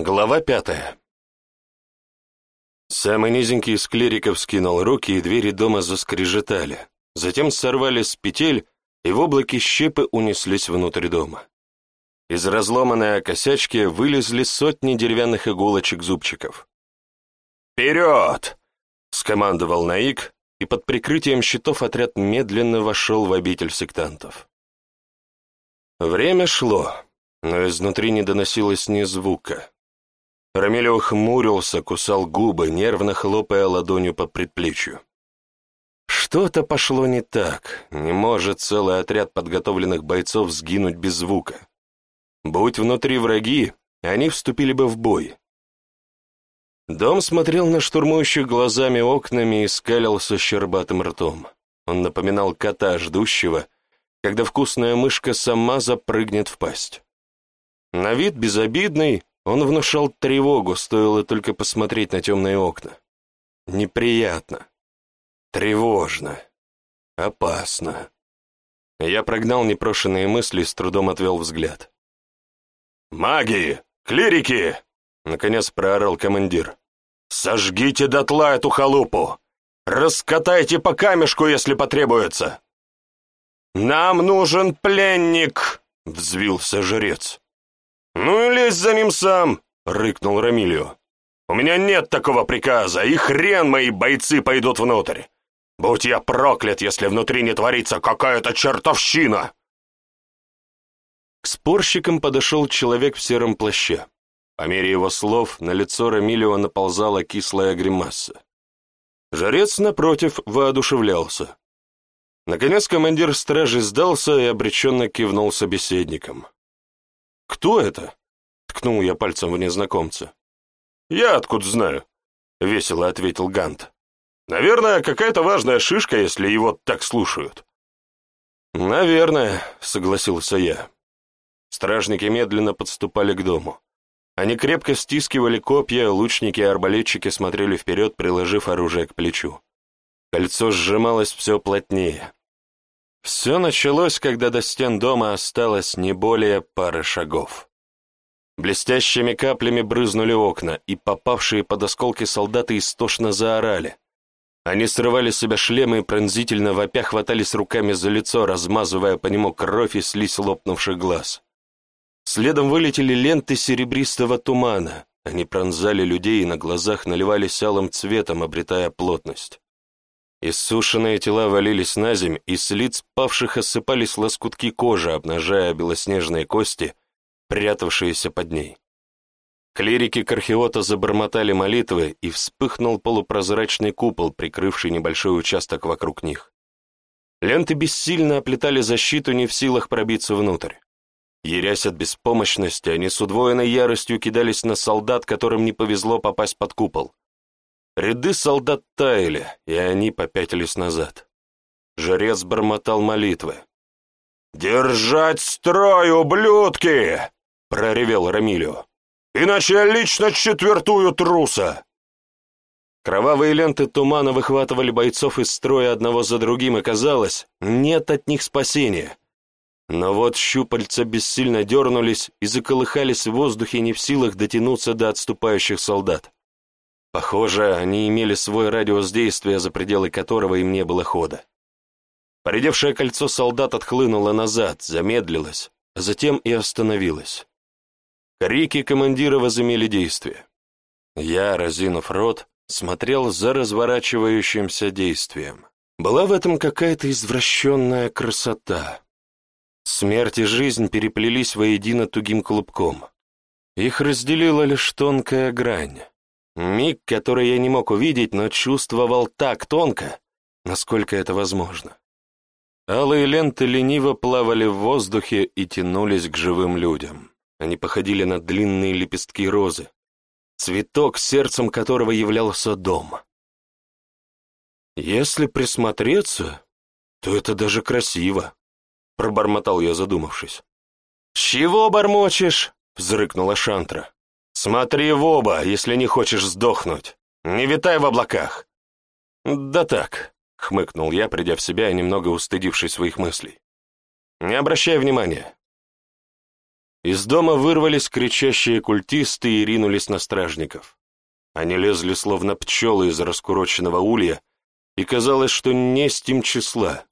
Глава пятая. Самый низенький из клириков скинул руки, и двери дома заскрежетали. Затем сорвались с петель, и в облаке щепы унеслись внутрь дома. Из разломанной косячки вылезли сотни деревянных иголочек-зубчиков. «Вперед!» — скомандовал Наик, и под прикрытием щитов отряд медленно вошел в обитель сектантов. Время шло, но изнутри не доносилось ни звука. Рамилев хмурился, кусал губы, нервно хлопая ладонью по предплечью. Что-то пошло не так. Не может целый отряд подготовленных бойцов сгинуть без звука. Будь внутри враги, они вступили бы в бой. Дом смотрел на штурмующих глазами окнами и скалился щербатым ртом. Он напоминал кота, ждущего, когда вкусная мышка сама запрыгнет в пасть. На вид безобидный, он внушал тревогу, стоило только посмотреть на темные окна. Неприятно. Тревожно. Опасно. Я прогнал непрошенные мысли и с трудом отвел взгляд. «Маги! Клирики!» — наконец проорал командир. «Сожгите дотла эту халупу! Раскатайте по камешку, если потребуется!» «Нам нужен пленник!» — взвился жрец. «Ну и лезь за ним сам!» — рыкнул Рамилио. «У меня нет такого приказа, и хрен мои бойцы пойдут внутрь! Будь я проклят, если внутри не творится какая-то чертовщина!» К спорщикам подошел человек в сером плаще. По мере его слов на лицо Рамилио наползала кислая гримаса. Жарец, напротив, воодушевлялся. Наконец командир стражи сдался и обреченно кивнул собеседникам. «Кто это?» — ткнул я пальцем в незнакомца. «Я откуда знаю?» — весело ответил Гант. «Наверное, какая-то важная шишка, если его так слушают». «Наверное», — согласился я. Стражники медленно подступали к дому. Они крепко стискивали копья, лучники и арбалетчики смотрели вперед, приложив оружие к плечу. Кольцо сжималось все плотнее. Все началось, когда до стен дома осталось не более пары шагов. Блестящими каплями брызнули окна, и попавшие под осколки солдаты истошно заорали. Они срывали с себя шлемы и пронзительно вопя хватались руками за лицо, размазывая по нему кровь и слизь лопнувших глаз. Следом вылетели ленты серебристого тумана. Они пронзали людей и на глазах наливались алым цветом, обретая плотность. Иссушенные тела валились на земь, и с лиц павших осыпались лоскутки кожи, обнажая белоснежные кости, прятавшиеся под ней. Клирики Кархиота забормотали молитвы, и вспыхнул полупрозрачный купол, прикрывший небольшой участок вокруг них. Ленты бессильно оплетали защиту, не в силах пробиться внутрь. Ярясь от беспомощности, они с удвоенной яростью кидались на солдат, которым не повезло попасть под купол. Ряды солдат таяли, и они попятились назад. Жрец бормотал молитвы. «Держать строй, ублюдки!» — проревел Рамилио. «Иначе я лично четвертую труса!» Кровавые ленты тумана выхватывали бойцов из строя одного за другим, и казалось, нет от них спасения. Но вот щупальца бессильно дернулись и заколыхались в воздухе, не в силах дотянуться до отступающих солдат. Похоже, они имели свой радиус действия, за пределы которого им не было хода. Поредевшее кольцо солдат отхлынуло назад, замедлилось, а затем и остановилось. Крики командира возымели действие. Я, разинув рот, смотрел за разворачивающимся действием. Была в этом какая-то извращенная красота. Смерть и жизнь переплелись воедино тугим клубком. Их разделила лишь тонкая грань. Миг, который я не мог увидеть, но чувствовал так тонко, насколько это возможно. Алые ленты лениво плавали в воздухе и тянулись к живым людям. Они походили на длинные лепестки розы, цветок, сердцем которого являлся дом. Если присмотреться, то это даже красиво, пробормотал я, задумавшись. «Чего бормочешь?» — взрыкнула Шантра. «Смотри в оба, если не хочешь сдохнуть. Не витай в облаках». «Да так», — хмыкнул я, придя в себя и немного устыдившись своих мыслей. «Не обращай внимания». Из дома вырвались кричащие культисты и ринулись на стражников. Они лезли словно пчелы из раскуроченного улья, и казалось, что не с тем числа.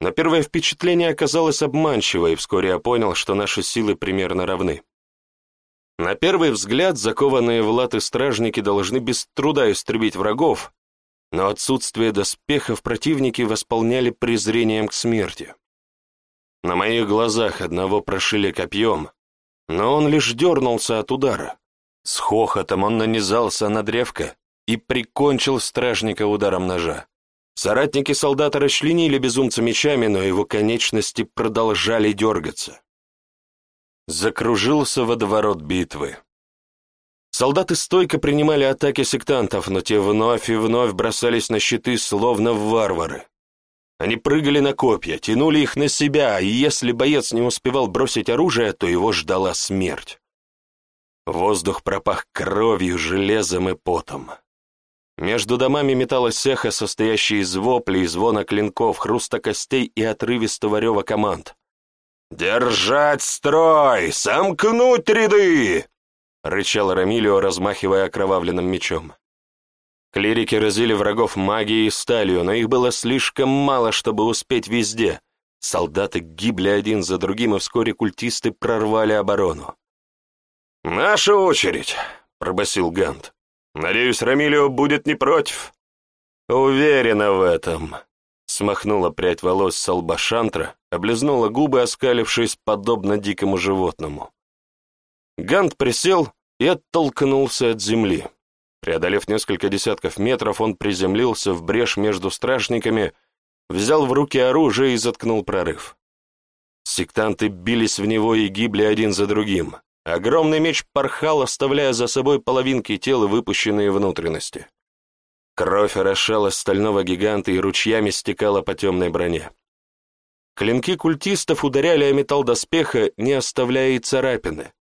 Но первое впечатление оказалось обманчиво, и вскоре я понял, что наши силы примерно равны. На первый взгляд закованные в латы стражники должны без труда истребить врагов, но отсутствие доспехов противники восполняли презрением к смерти. На моих глазах одного прошили копьем, но он лишь дернулся от удара. С хохотом он нанизался на древко и прикончил стражника ударом ножа. Соратники солдата расчленили безумца мечами, но его конечности продолжали дергаться закружился водоворот битвы. Солдаты стойко принимали атаки сектантов, но те вновь и вновь бросались на щиты, словно варвары. Они прыгали на копья, тянули их на себя, и если боец не успевал бросить оружие, то его ждала смерть. Воздух пропах кровью, железом и потом. Между домами металось эхо, состоящее из воплей, звона клинков, хруста костей и отрывистого рева команд. «Держать строй! Сомкнуть ряды!» — рычал Рамилио, размахивая окровавленным мечом. Клирики разили врагов магией и сталью, но их было слишком мало, чтобы успеть везде. Солдаты гибли один за другим, и вскоре культисты прорвали оборону. «Наша очередь!» — пробасил Гант. «Надеюсь, Рамилио будет не против?» «Уверена в этом», смахнула прядь волос с лба Шантра, облизнула губы, оскалившись, подобно дикому животному. Гант присел и оттолкнулся от земли. Преодолев несколько десятков метров, он приземлился в брешь между стражниками, взял в руки оружие и заткнул прорыв. Сектанты бились в него и гибли один за другим. Огромный меч порхал, оставляя за собой половинки тела выпущенные внутренности. Кровь орошала стального гиганта и ручьями стекала по темной броне. Клинки культистов ударяли о металл доспеха, не оставляя и царапины.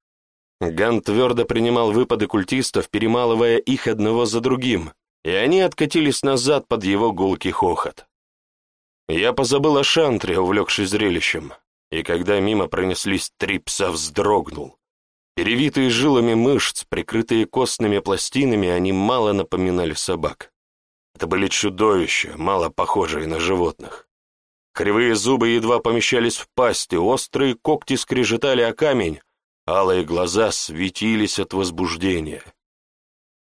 Ган твердо принимал выпады культистов, перемалывая их одного за другим, и они откатились назад под его гулкий хохот. Я позабыл о шантре, увлекшись зрелищем, и когда мимо пронеслись три пса, вздрогнул. Перевитые жилами мышц, прикрытые костными пластинами, они мало напоминали собак. Это были чудовища, мало похожие на животных. Кривые зубы едва помещались в пасти, острые когти скрежетали о камень, алые глаза светились от возбуждения.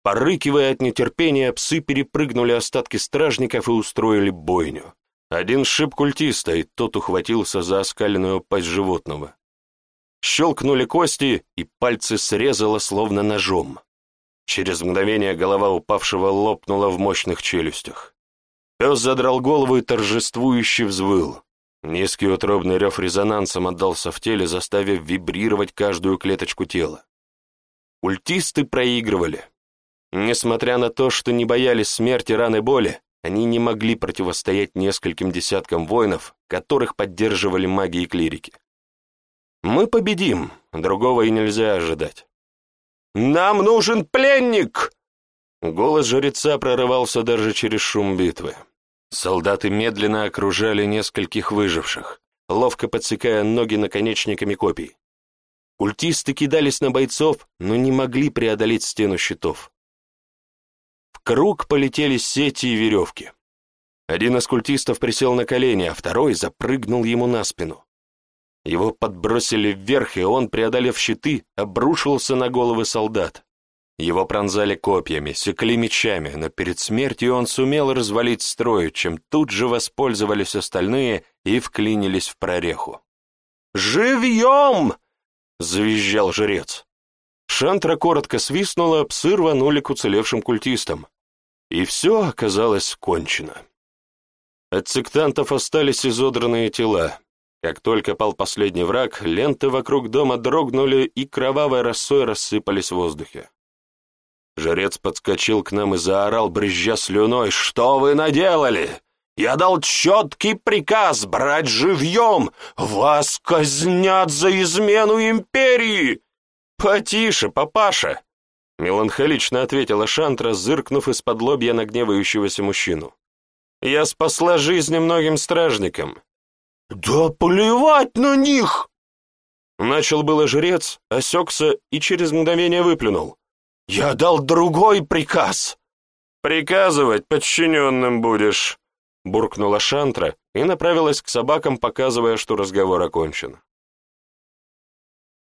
Порыкивая от нетерпения, псы перепрыгнули остатки стражников и устроили бойню. Один шип культиста, и тот ухватился за оскаленную пасть животного. Щелкнули кости, и пальцы срезало словно ножом. Через мгновение голова упавшего лопнула в мощных челюстях. Пес задрал голову и торжествующе взвыл. Низкий утробный рев резонансом отдался в теле, заставив вибрировать каждую клеточку тела. Ультисты проигрывали. Несмотря на то, что не боялись смерти, раны, боли, они не могли противостоять нескольким десяткам воинов, которых поддерживали маги и клирики. Мы победим, другого и нельзя ожидать. «Нам нужен пленник!» Голос жреца прорывался даже через шум битвы. Солдаты медленно окружали нескольких выживших, ловко подсекая ноги наконечниками копий. Культисты кидались на бойцов, но не могли преодолеть стену щитов. В круг полетели сети и веревки. Один из культистов присел на колени, а второй запрыгнул ему на спину. Его подбросили вверх, и он, преодолев щиты, обрушился на головы солдат. Его пронзали копьями, секли мечами, но перед смертью он сумел развалить строй, чем тут же воспользовались остальные и вклинились в прореху. «Живьем!» — завизжал жрец. Шантра коротко свистнула, псы рванули к уцелевшим культистам. И все оказалось кончено. От сектантов остались изодранные тела, как только пал последний враг, ленты вокруг дома дрогнули и кровавой росой рассыпались в воздухе. Жрец подскочил к нам и заорал, брызжа слюной, «Что вы наделали? Я дал четкий приказ брать живьем! Вас казнят за измену империи!» «Потише, папаша!» — меланхолично ответила Шантра, зыркнув из-под лобья на гневающегося мужчину. «Я спасла жизни многим стражникам. «Да плевать на них!» Начал было жрец, осекся и через мгновение выплюнул. «Я дал другой приказ!» «Приказывать подчиненным будешь», — буркнула Шантра и направилась к собакам, показывая, что разговор окончен.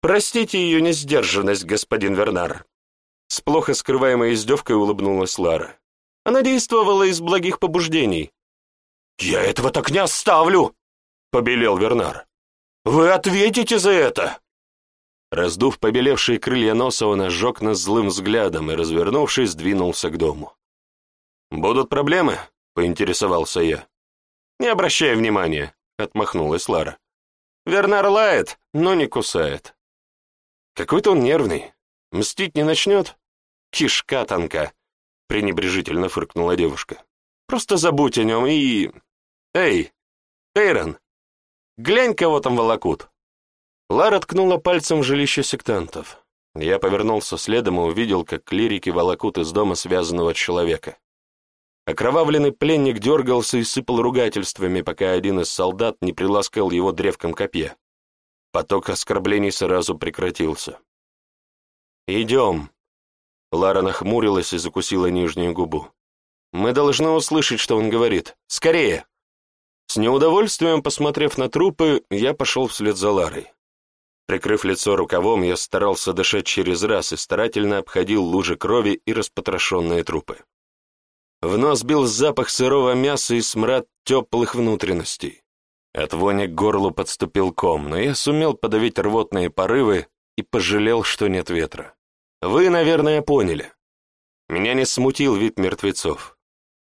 «Простите ее несдержанность, господин Вернар», — с плохо скрываемой издевкой улыбнулась Лара. «Она действовала из благих побуждений». «Я этого так не оставлю!» — побелел Вернар. «Вы ответите за это!» Раздув побелевшие крылья носа, он ожег нас злым взглядом и, развернувшись, двинулся к дому. «Будут проблемы?» — поинтересовался я. «Не обращай внимания», — отмахнулась Лара. «Вернар лает, но не кусает». «Какой-то он нервный. Мстить не начнет?» «Кишка тонка», — пренебрежительно фыркнула девушка. «Просто забудь о нем и... Эй, Тейрон, глянь, кого там волокут». Лара ткнула пальцем в жилище сектантов. Я повернулся следом и увидел, как клирики волокут из дома связанного человека. Окровавленный пленник дергался и сыпал ругательствами, пока один из солдат не приласкал его древком копья. Поток оскорблений сразу прекратился. «Идем!» Лара нахмурилась и закусила нижнюю губу. «Мы должны услышать, что он говорит. Скорее!» С неудовольствием, посмотрев на трупы, я пошел вслед за Ларой. Прикрыв лицо рукавом, я старался дышать через раз и старательно обходил лужи крови и распотрошенные трупы. В нос бил запах сырого мяса и смрад теплых внутренностей. От вони к горлу подступил ком, но я сумел подавить рвотные порывы и пожалел, что нет ветра. Вы, наверное, поняли. Меня не смутил вид мертвецов.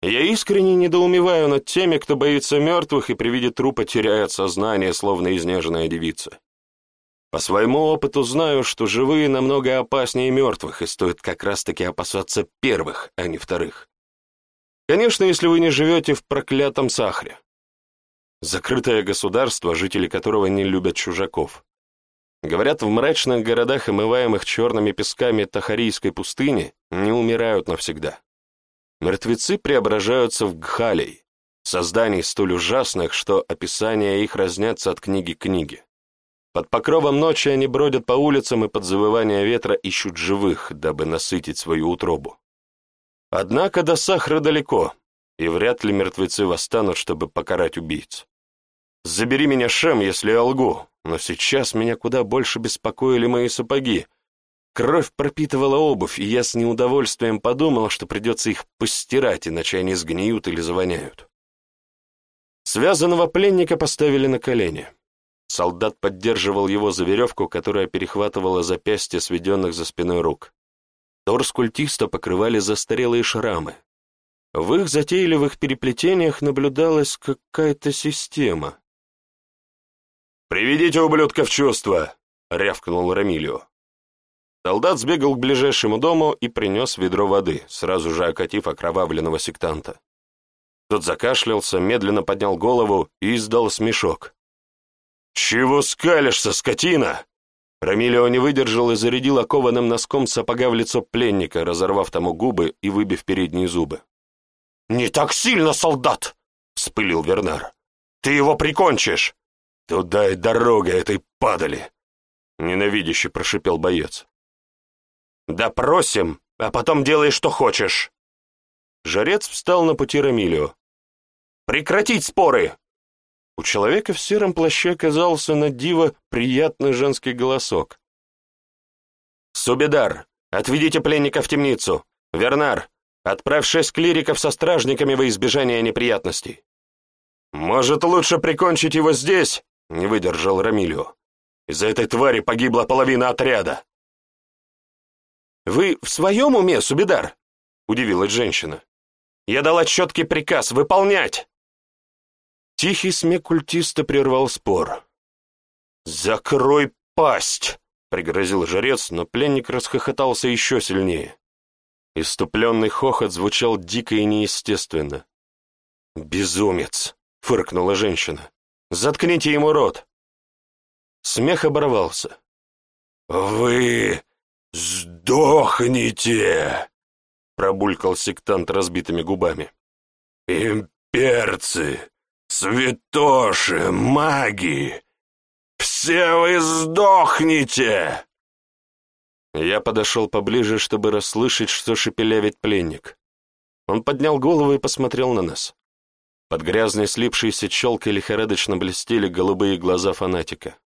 Я искренне недоумеваю над теми, кто боится мертвых и при виде трупа теряет сознание, словно изнеженная девица. По своему опыту знаю, что живые намного опаснее мертвых, и стоит как раз-таки опасаться первых, а не вторых. Конечно, если вы не живете в проклятом Сахре. Закрытое государство, жители которого не любят чужаков. Говорят, в мрачных городах, омываемых черными песками Тахарийской пустыни, не умирают навсегда. Мертвецы преображаются в гхалей, созданий столь ужасных, что описания их разнятся от книги к книге. Под покровом ночи они бродят по улицам и под завывание ветра ищут живых, дабы насытить свою утробу. Однако до Сахара далеко, и вряд ли мертвецы восстанут, чтобы покарать убийц. Забери меня, Шем, если я лгу, но сейчас меня куда больше беспокоили мои сапоги. Кровь пропитывала обувь, и я с неудовольствием подумал, что придется их постирать, иначе они сгниют или завоняют. Связанного пленника поставили на колени. Солдат поддерживал его за веревку, которая перехватывала запястья сведенных за спиной рук. Торс культиста покрывали застарелые шрамы. В их затейливых переплетениях наблюдалась какая-то система. «Приведите ублюдка в чувство!» — рявкнул Рамилио. Солдат сбегал к ближайшему дому и принес ведро воды, сразу же окатив окровавленного сектанта. Тот закашлялся, медленно поднял голову и издал смешок. «Чего скалишься, скотина?» Рамилио не выдержал и зарядил окованным носком сапога в лицо пленника, разорвав тому губы и выбив передние зубы. «Не так сильно, солдат!» — вспылил Вернар. «Ты его прикончишь!» «Туда и дорога этой падали!» — ненавидяще прошипел боец. «Допросим, а потом делай, что хочешь!» Жарец встал на пути Рамилио. «Прекратить споры! У человека в сером плаще оказался на диво приятный женский голосок. «Субидар, отведите пленника в темницу! Вернар, отправь шесть клириков со стражниками во избежание неприятностей!» «Может, лучше прикончить его здесь?» — не выдержал Рамилио. «Из-за этой твари погибла половина отряда!» «Вы в своем уме, Субидар?» — удивилась женщина. «Я дала четкий приказ выполнять!» Тихий смех культиста прервал спор. «Закрой пасть!» — пригрозил жрец, но пленник расхохотался еще сильнее. Иступленный хохот звучал дико и неестественно. «Безумец!» — фыркнула женщина. «Заткните ему рот!» Смех оборвался. «Вы сдохнете!» — пробулькал сектант разбитыми губами. «Имперцы! Святоши, маги! Все вы сдохнете!» Я подошел поближе, чтобы расслышать, что шепелявит пленник. Он поднял голову и посмотрел на нас. Под грязной слипшейся челкой лихорадочно блестели голубые глаза фанатика.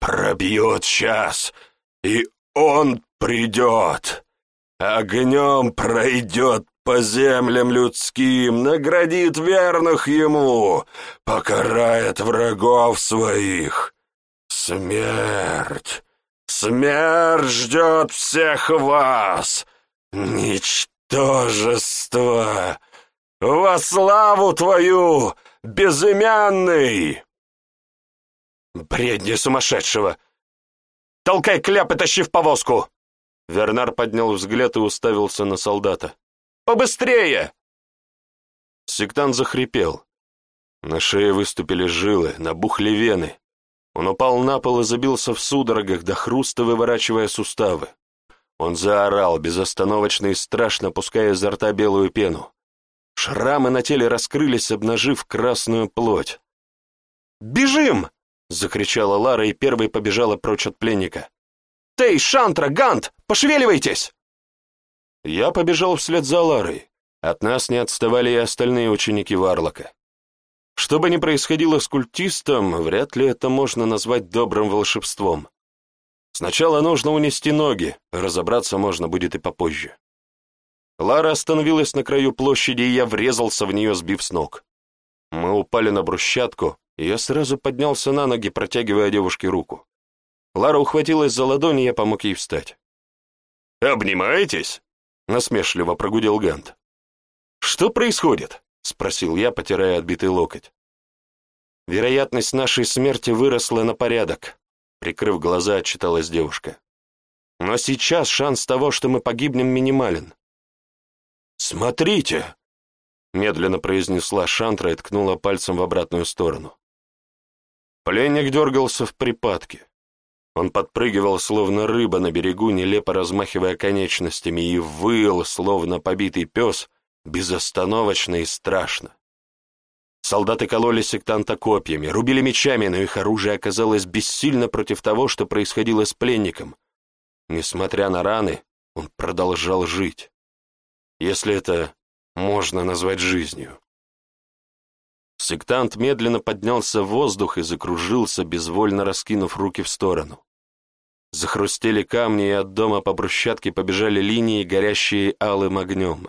«Пробьет час, и он придет! Огнем пройдет по землям людским, наградит верных ему, покарает врагов своих. Смерть! Смерть ждет всех вас! Ничтожество! Во славу твою, безымянный!» «Бредни сумасшедшего! Толкай кляп и тащи в повозку!» Вернар поднял взгляд и уставился на солдата. «Побыстрее!» Сектант захрипел. На шее выступили жилы, набухли вены. Он упал на пол и забился в судорогах, до хруста выворачивая суставы. Он заорал, безостановочно и страшно пуская изо рта белую пену. Шрамы на теле раскрылись, обнажив красную плоть. «Бежим!» — закричала Лара и первой побежала прочь от пленника. «Тей, Шантра, Гант, пошевеливайтесь!» Я побежал вслед за Ларой. От нас не отставали и остальные ученики Варлока. Что бы ни происходило с культистом, вряд ли это можно назвать добрым волшебством. Сначала нужно унести ноги, разобраться можно будет и попозже. Лара остановилась на краю площади, и я врезался в нее, сбив с ног. Мы упали на брусчатку, я сразу поднялся на ноги, протягивая девушке руку. Лара ухватилась за ладони, и я помог ей встать. «Обнимаетесь?» — насмешливо прогудел Гант. «Что происходит?» — спросил я, потирая отбитый локоть. «Вероятность нашей смерти выросла на порядок», — прикрыв глаза, отчиталась девушка. «Но сейчас шанс того, что мы погибнем, минимален». «Смотрите!» — медленно произнесла Шантра и ткнула пальцем в обратную сторону. Пленник дергался в припадке. Он подпрыгивал, словно рыба на берегу, нелепо размахивая конечностями, и выл, словно побитый пес, безостановочно и страшно. Солдаты кололи сектанта копьями, рубили мечами, но их оружие оказалось бессильно против того, что происходило с пленником. Несмотря на раны, он продолжал жить. Если это можно назвать жизнью. Сектант медленно поднялся в воздух и закружился, безвольно раскинув руки в сторону. Захрустели камни, и от дома по брусчатке побежали линии, горящие алым огнем.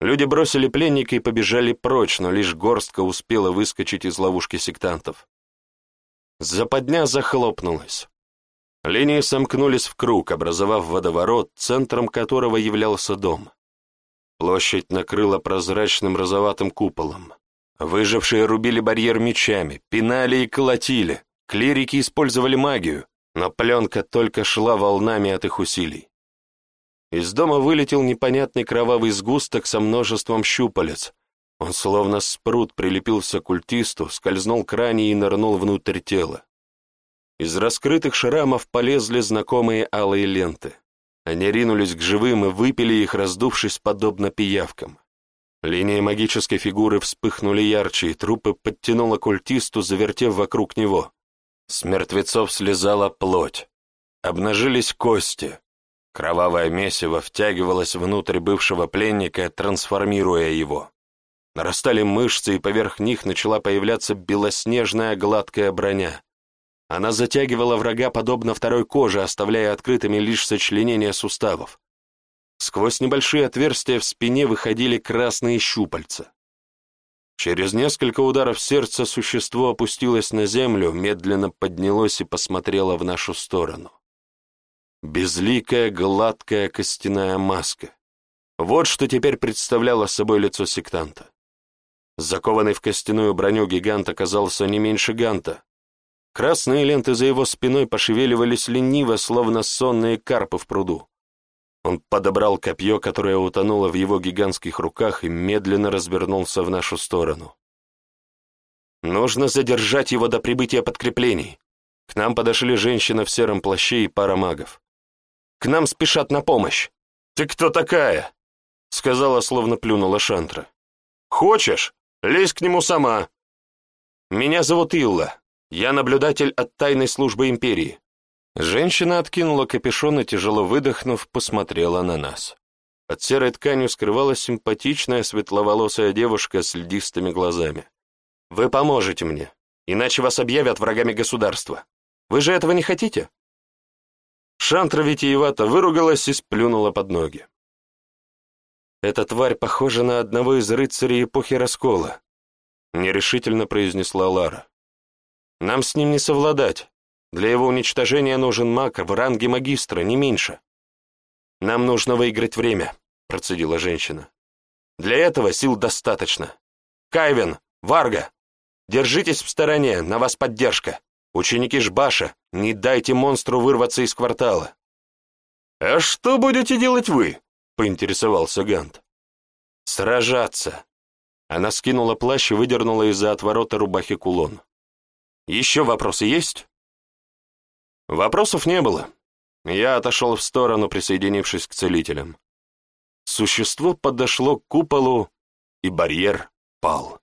Люди бросили пленника и побежали прочь, но лишь горстка успела выскочить из ловушки сектантов. Западня захлопнулась. Линии сомкнулись в круг, образовав водоворот, центром которого являлся дом. Площадь накрыла прозрачным розоватым куполом. Выжившие рубили барьер мечами, пинали и колотили, клирики использовали магию, но пленка только шла волнами от их усилий. Из дома вылетел непонятный кровавый сгусток со множеством щупалец. Он словно спрут прилепился к культисту, скользнул к ране и нырнул внутрь тела. Из раскрытых шрамов полезли знакомые алые ленты. Они ринулись к живым и выпили их, раздувшись подобно пиявкам. Линии магической фигуры вспыхнули ярче, и трупы подтянуло культисту, завертев вокруг него. С мертвецов слезала плоть. Обнажились кости, Кровавое месиво втягивалось внутрь бывшего пленника, трансформируя его. Нарастали мышцы, и поверх них начала появляться белоснежная гладкая броня. Она затягивала врага подобно второй коже, оставляя открытыми лишь сочленения суставов. Сквозь небольшие отверстия в спине выходили красные щупальца. Через несколько ударов сердца существо опустилось на землю, медленно поднялось и посмотрело в нашу сторону. Безликая, гладкая костяная маска. Вот что теперь представляло собой лицо сектанта. Закованный в костяную броню гигант оказался не меньше ганта. Красные ленты за его спиной пошевеливались лениво, словно сонные карпы в пруду. Он подобрал копье, которое утонуло в его гигантских руках, и медленно развернулся в нашу сторону. «Нужно задержать его до прибытия подкреплений», к нам подошли женщина в сером плаще и пара магов. К нам спешат на помощь. Ты кто такая? Сказала, словно плюнула Шантра. Хочешь? Лезь к нему сама. Меня зовут Илла. Я наблюдатель от тайной службы империи». Женщина откинула капюшон и, тяжело выдохнув, посмотрела на нас. Под серой тканью скрывалась симпатичная светловолосая девушка с льдистыми глазами. «Вы поможете мне, иначе вас объявят врагами государства. Вы же этого не хотите?» Шантра витиевато выругалась и сплюнула под ноги. «Эта тварь похожа на одного из рыцарей эпохи Раскола», — нерешительно произнесла Лара. «Нам с ним не совладать. Для его уничтожения нужен маг в ранге магистра, не меньше. Нам нужно выиграть время», — процедила женщина. «Для этого сил достаточно. Кайвен, Варга, держитесь в стороне, на вас поддержка. Ученики Жбаша, не дайте монстру вырваться из квартала». «А что будете делать вы?» поинтересовался Гант. «Сражаться!» Она скинула плащ и выдернула из-за отворота рубахи кулон. «Еще вопросы есть?» Вопросов не было. Я отошел в сторону, присоединившись к целителям. Существо подошло к куполу, и барьер пал.